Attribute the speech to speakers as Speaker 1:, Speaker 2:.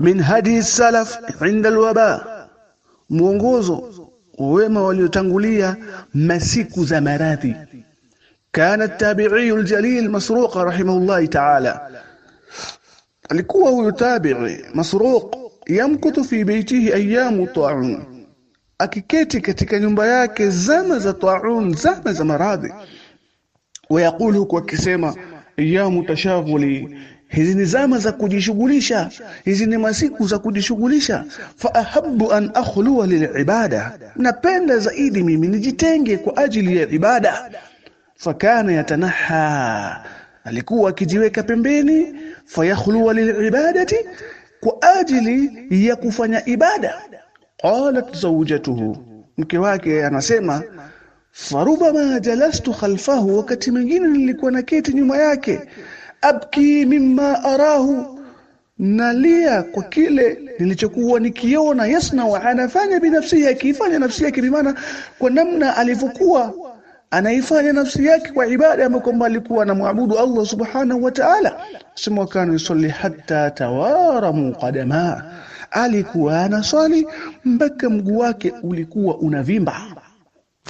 Speaker 1: min hadi salaf inda alwaba, mwongozo wema waliotangulia masiku za maradhi. Kana tabi'i aljalil Masruq rahimahullah ta'ala, alikuwa huyu tabi'i Masruq yamkutu fi beitihi ayamu ta'un, akiketi katika nyumba yake zama za ta'un, zama za maradhi. Wayaqulu, huku akisema ayamu tashaghuli hizi ni zama za kujishughulisha. Hizi ni masiku za kujishughulisha. Fa ahabbu an akhluwa lilibada. Napenda zaidi mimi nijitenge kwa ajili ya ibada. Fakana yatanaha. Alikuwa akijiweka pembeni. Fayakhluwa lilibadati. Kwa ajili ya kufanya ibada. Qalat zawjatuhu. Mke wake anasema farubama jalastu khalfahu. Wakati mwingine nilikuwa naketi nyuma yake abki mimma arahu. Nalia kwa kile nilichokuwa nikiona. Yasna wa anafanya yake ifanya nafsi yake bimaana kwa namna alivyokuwa anaifanya nafsi yake kwa ibada ambayo kwamba alikuwa anamwabudu Allah subhanahu wa ta'ala. Sema kana yusalli hatta tawaramu qadama. Alikuwa anaswali mpaka mguu wake ulikuwa unavimba